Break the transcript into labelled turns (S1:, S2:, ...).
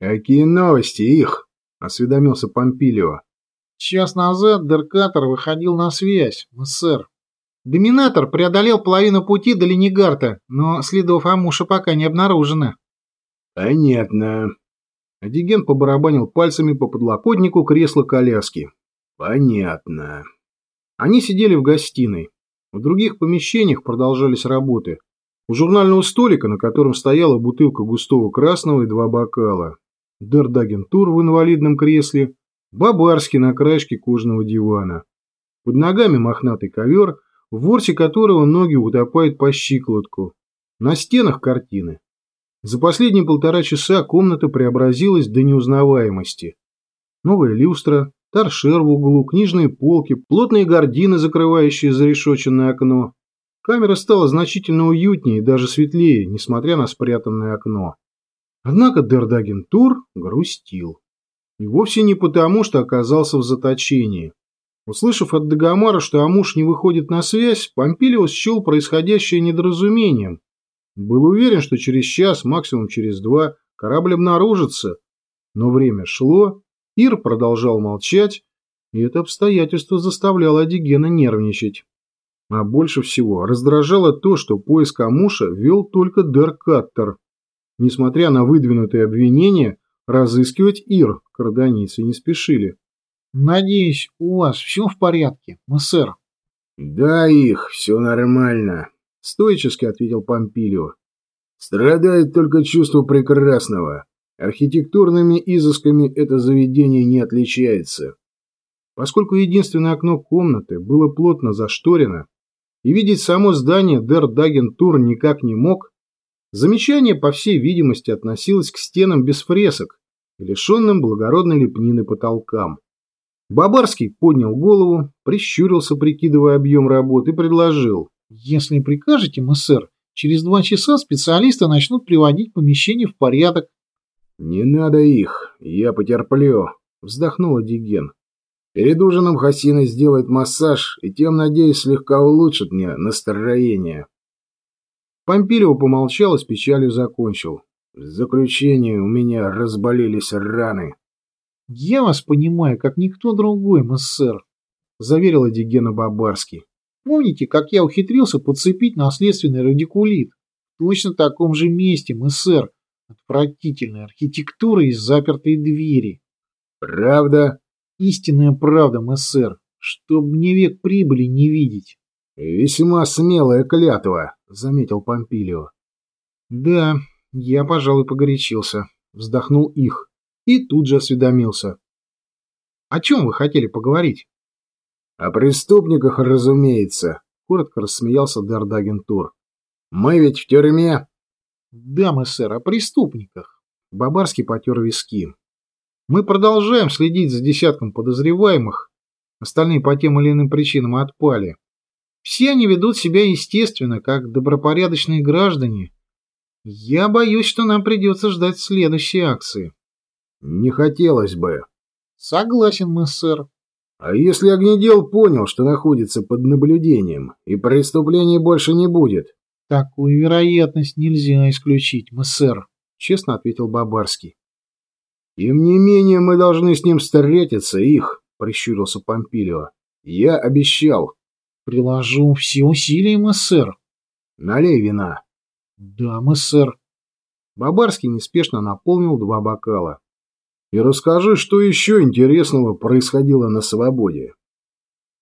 S1: «Какие новости их?» — осведомился Помпилио.
S2: Час назад Деркатор выходил на связь, сэр. Доминатор преодолел половину пути до Ленигарта, но следов Амуша пока не обнаружено.
S1: Понятно. Адиген побарабанил пальцами по подлокотнику кресла коляски. Понятно. Они сидели в гостиной. В других помещениях продолжались работы. У журнального столика, на котором стояла бутылка густого красного и два бокала. Дердагентур в инвалидном кресле, Бабарский на краешке кожаного дивана. Под ногами мохнатый ковер, в ворсе которого ноги утопают по щиколотку. На стенах картины. За последние полтора часа комната преобразилась до неузнаваемости. Новая люстра, торшер в углу, книжные полки, плотные гардины, закрывающие зарешоченное окно. Камера стала значительно уютнее и даже светлее, несмотря на спрятанное окно. Однако Дердагентур грустил. И вовсе не потому, что оказался в заточении. Услышав от Дагомара, что Амуш не выходит на связь, Помпилио счел происходящее недоразумением. Был уверен, что через час, максимум через два, корабль обнаружится. Но время шло, Ир продолжал молчать, и это обстоятельство заставляло Адигена нервничать. А больше всего раздражало то, что поиск Амуша вел только Деркаттер. Несмотря на выдвинутые обвинения, разыскивать Ир карданийцы не спешили.
S2: «Надеюсь, у вас все в порядке, сэр?»
S1: «Да, их, все нормально», — стоически ответил Помпилио. «Страдает только чувство прекрасного. Архитектурными изысками это заведение не отличается». Поскольку единственное окно комнаты было плотно зашторено, и видеть само здание Дер Даген Тур никак не мог, замечание, по всей видимости, относилось к стенам без фресок и лишенным благородной лепнины потолкам. Бабарский поднял голову, прищурился, прикидывая объем работы, и предложил.
S2: «Если прикажете, сэр, через два часа специалисты начнут приводить помещение в порядок».
S1: «Не надо их, я потерплю», — вздохнула Диген. «Перед ужином Хасина сделает массаж, и тем, надеюсь, слегка улучшит мне настроение». Помпилио помолчал и с печалью закончил. В заключение у меня разболелись раны.
S2: «Я вас понимаю, как никто другой, мессер», — заверила Дигена Бабарский. «Помните, как я ухитрился подцепить наследственный радикулит? В точно таком же месте, мессер. Отвратительная архитектура и запертые двери».
S1: «Правда?»
S2: «Истинная правда, мессер. Чтоб мне век прибыли не видеть».
S1: «Весьма смелая клятва», — заметил Помпилио.
S2: «Да, я, пожалуй, погорячился», — вздохнул их и тут же осведомился. «О чем вы хотели поговорить?»
S1: «О преступниках, разумеется», — коротко рассмеялся Дардагентур. «Мы ведь в тюрьме».
S2: «Да, мы, сэр, о преступниках». Бабарский потер виски. «Мы продолжаем следить за десятком подозреваемых. Остальные по тем или иным причинам отпали. Все они ведут себя естественно, как добропорядочные граждане. Я боюсь, что нам придется ждать следующей акции».
S1: Не хотелось бы.
S2: Согласен, мы, сэр.
S1: А если огнедел понял, что находится под наблюдением, и преступлений больше не будет?
S2: Такую вероятность нельзя исключить, мы, сэр, честно ответил Бабарский.
S1: Тем не менее, мы должны с ним встретиться, их, прищурился Помпилио. Я обещал.
S2: Приложу все усилия, мы, сэр.
S1: Налей вина.
S2: Да, мы, сэр.
S1: Бабарский неспешно наполнил два бокала и расскажи, что еще интересного происходило на свободе.